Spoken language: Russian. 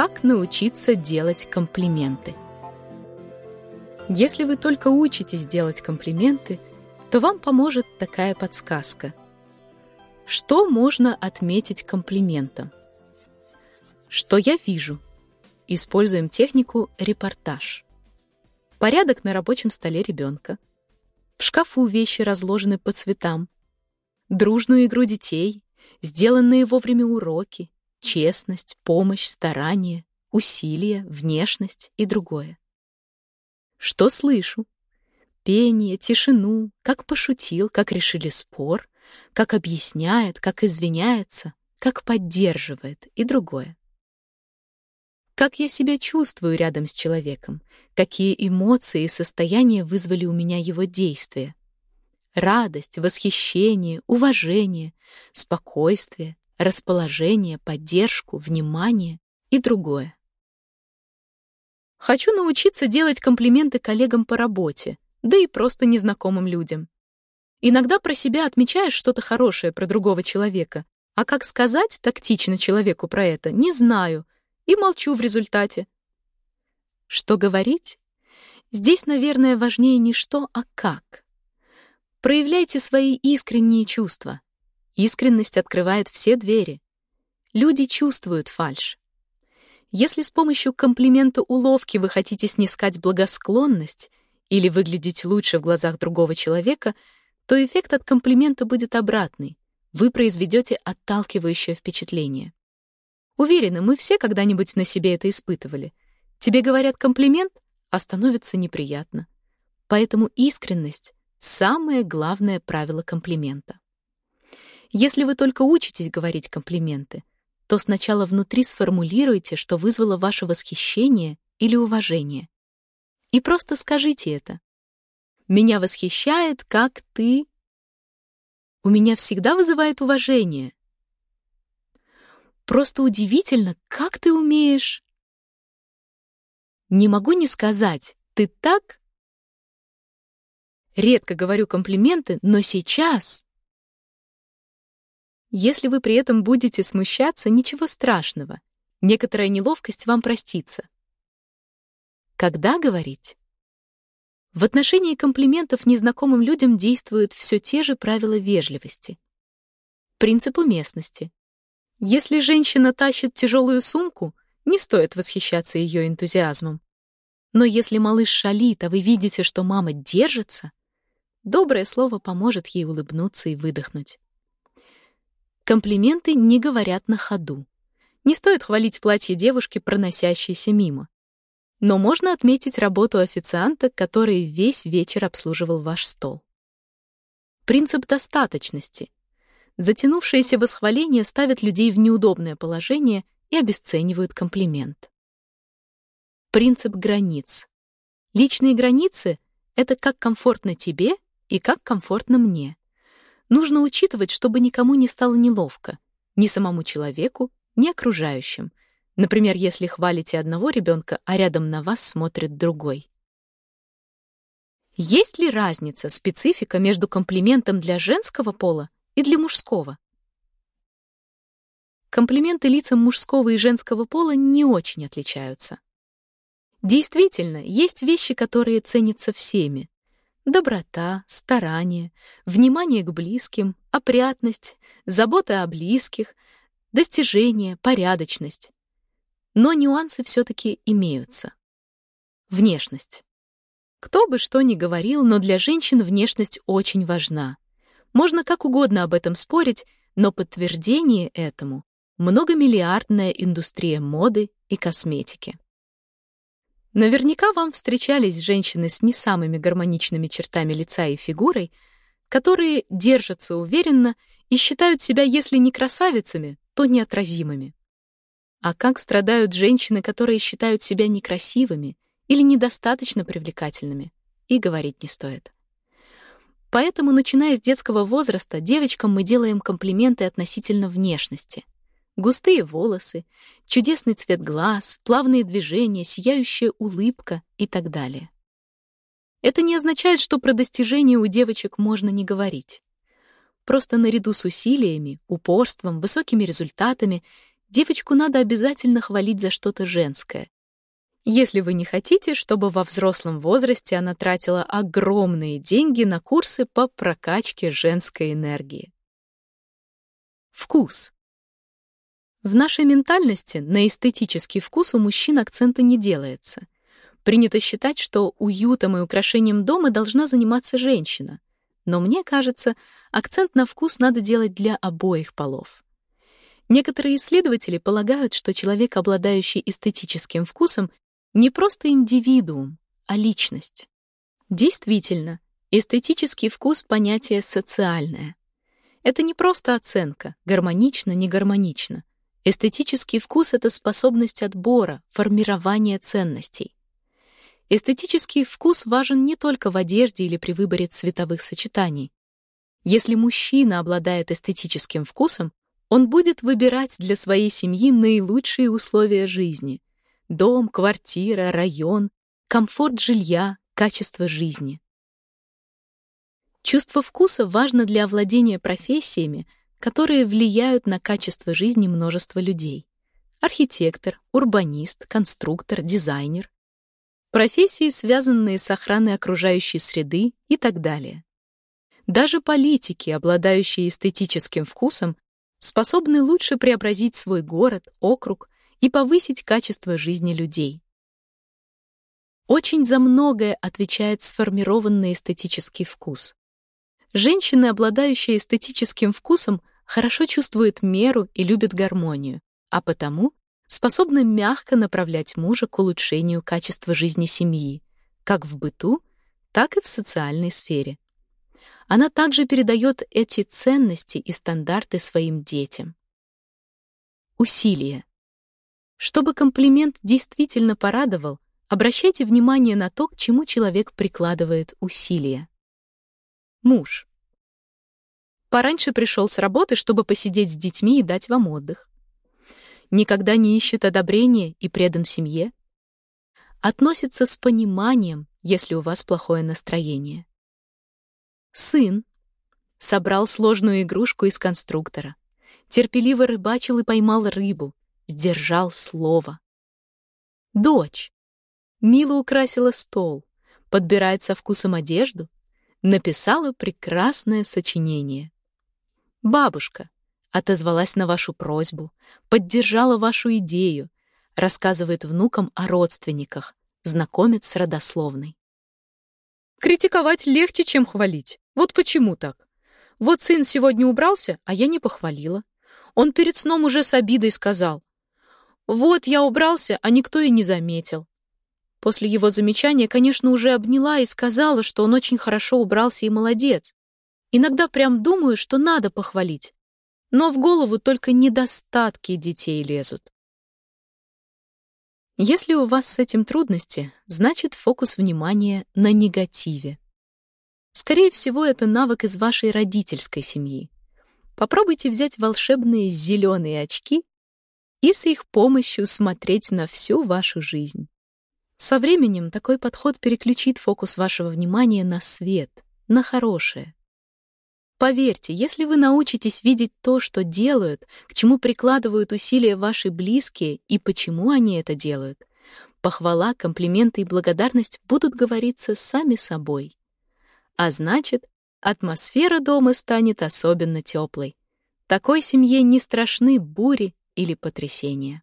Как научиться делать комплименты? Если вы только учитесь делать комплименты, то вам поможет такая подсказка. Что можно отметить комплиментом? Что я вижу? Используем технику репортаж. Порядок на рабочем столе ребенка. В шкафу вещи разложены по цветам. Дружную игру детей, сделанные вовремя уроки, честность, помощь, старание, усилия, внешность и другое. Что слышу? Пение, тишину, как пошутил, как решили спор, как объясняет, как извиняется, как поддерживает и другое. Как я себя чувствую рядом с человеком, какие эмоции и состояния вызвали у меня его действия. Радость, восхищение, уважение, спокойствие, расположение, поддержку, внимание и другое. Хочу научиться делать комплименты коллегам по работе, да и просто незнакомым людям. Иногда про себя отмечаешь что-то хорошее про другого человека, а как сказать тактично человеку про это, не знаю, и молчу в результате. Что говорить? Здесь, наверное, важнее не что, а как. Проявляйте свои искренние чувства. Искренность открывает все двери. Люди чувствуют фальшь. Если с помощью комплимента уловки вы хотите снискать благосклонность или выглядеть лучше в глазах другого человека, то эффект от комплимента будет обратный. Вы произведете отталкивающее впечатление. Уверена, мы все когда-нибудь на себе это испытывали. Тебе говорят комплимент, а становится неприятно. Поэтому искренность — самое главное правило комплимента. Если вы только учитесь говорить комплименты, то сначала внутри сформулируйте, что вызвало ваше восхищение или уважение. И просто скажите это. «Меня восхищает, как ты...» «У меня всегда вызывает уважение». «Просто удивительно, как ты умеешь...» «Не могу не сказать, ты так...» Редко говорю комплименты, но сейчас если вы при этом будете смущаться, ничего страшного. Некоторая неловкость вам простится. Когда говорить? В отношении комплиментов незнакомым людям действуют все те же правила вежливости. Принцип уместности. Если женщина тащит тяжелую сумку, не стоит восхищаться ее энтузиазмом. Но если малыш шалит, а вы видите, что мама держится, доброе слово поможет ей улыбнуться и выдохнуть. Комплименты не говорят на ходу. Не стоит хвалить платье девушки, проносящейся мимо. Но можно отметить работу официанта, который весь вечер обслуживал ваш стол. Принцип достаточности. Затянувшееся восхваление ставит людей в неудобное положение и обесценивают комплимент. Принцип границ. Личные границы — это как комфортно тебе и как комфортно мне. Нужно учитывать, чтобы никому не стало неловко, ни самому человеку, ни окружающим. Например, если хвалите одного ребенка, а рядом на вас смотрит другой. Есть ли разница, специфика между комплиментом для женского пола и для мужского? Комплименты лицам мужского и женского пола не очень отличаются. Действительно, есть вещи, которые ценятся всеми, Доброта, старание, внимание к близким, опрятность, забота о близких, достижение, порядочность. Но нюансы все-таки имеются. Внешность. Кто бы что ни говорил, но для женщин внешность очень важна. Можно как угодно об этом спорить, но подтверждение этому — многомиллиардная индустрия моды и косметики. Наверняка вам встречались женщины с не самыми гармоничными чертами лица и фигурой, которые держатся уверенно и считают себя, если не красавицами, то неотразимыми. А как страдают женщины, которые считают себя некрасивыми или недостаточно привлекательными, и говорить не стоит. Поэтому, начиная с детского возраста, девочкам мы делаем комплименты относительно внешности — Густые волосы, чудесный цвет глаз, плавные движения, сияющая улыбка и так далее. Это не означает, что про достижения у девочек можно не говорить. Просто наряду с усилиями, упорством, высокими результатами девочку надо обязательно хвалить за что-то женское. Если вы не хотите, чтобы во взрослом возрасте она тратила огромные деньги на курсы по прокачке женской энергии. Вкус. В нашей ментальности на эстетический вкус у мужчин акцента не делается. Принято считать, что уютом и украшением дома должна заниматься женщина. Но мне кажется, акцент на вкус надо делать для обоих полов. Некоторые исследователи полагают, что человек, обладающий эстетическим вкусом, не просто индивидуум, а личность. Действительно, эстетический вкус — понятие социальное. Это не просто оценка, гармонично, не гармонично. Эстетический вкус — это способность отбора, формирования ценностей. Эстетический вкус важен не только в одежде или при выборе цветовых сочетаний. Если мужчина обладает эстетическим вкусом, он будет выбирать для своей семьи наилучшие условия жизни — дом, квартира, район, комфорт жилья, качество жизни. Чувство вкуса важно для овладения профессиями, которые влияют на качество жизни множества людей. Архитектор, урбанист, конструктор, дизайнер. Профессии, связанные с охраной окружающей среды и так далее. Даже политики, обладающие эстетическим вкусом, способны лучше преобразить свой город, округ и повысить качество жизни людей. Очень за многое отвечает сформированный эстетический вкус. Женщины, обладающие эстетическим вкусом, хорошо чувствуют меру и любят гармонию, а потому способны мягко направлять мужа к улучшению качества жизни семьи, как в быту, так и в социальной сфере. Она также передает эти ценности и стандарты своим детям. Усилие. Чтобы комплимент действительно порадовал, обращайте внимание на то, к чему человек прикладывает усилия. Муж. Пораньше пришел с работы, чтобы посидеть с детьми и дать вам отдых. Никогда не ищет одобрения и предан семье. Относится с пониманием, если у вас плохое настроение. Сын. Собрал сложную игрушку из конструктора. Терпеливо рыбачил и поймал рыбу. Сдержал слово. Дочь. Мило украсила стол. Подбирает со вкусом одежду. Написала прекрасное сочинение. Бабушка отозвалась на вашу просьбу, поддержала вашу идею, рассказывает внукам о родственниках, знакомит с родословной. Критиковать легче, чем хвалить. Вот почему так. Вот сын сегодня убрался, а я не похвалила. Он перед сном уже с обидой сказал. Вот я убрался, а никто и не заметил. После его замечания, конечно, уже обняла и сказала, что он очень хорошо убрался и молодец. Иногда прям думаю, что надо похвалить. Но в голову только недостатки детей лезут. Если у вас с этим трудности, значит фокус внимания на негативе. Скорее всего, это навык из вашей родительской семьи. Попробуйте взять волшебные зеленые очки и с их помощью смотреть на всю вашу жизнь. Со временем такой подход переключит фокус вашего внимания на свет, на хорошее. Поверьте, если вы научитесь видеть то, что делают, к чему прикладывают усилия ваши близкие и почему они это делают, похвала, комплименты и благодарность будут говориться сами собой. А значит, атмосфера дома станет особенно теплой. Такой семье не страшны бури или потрясения.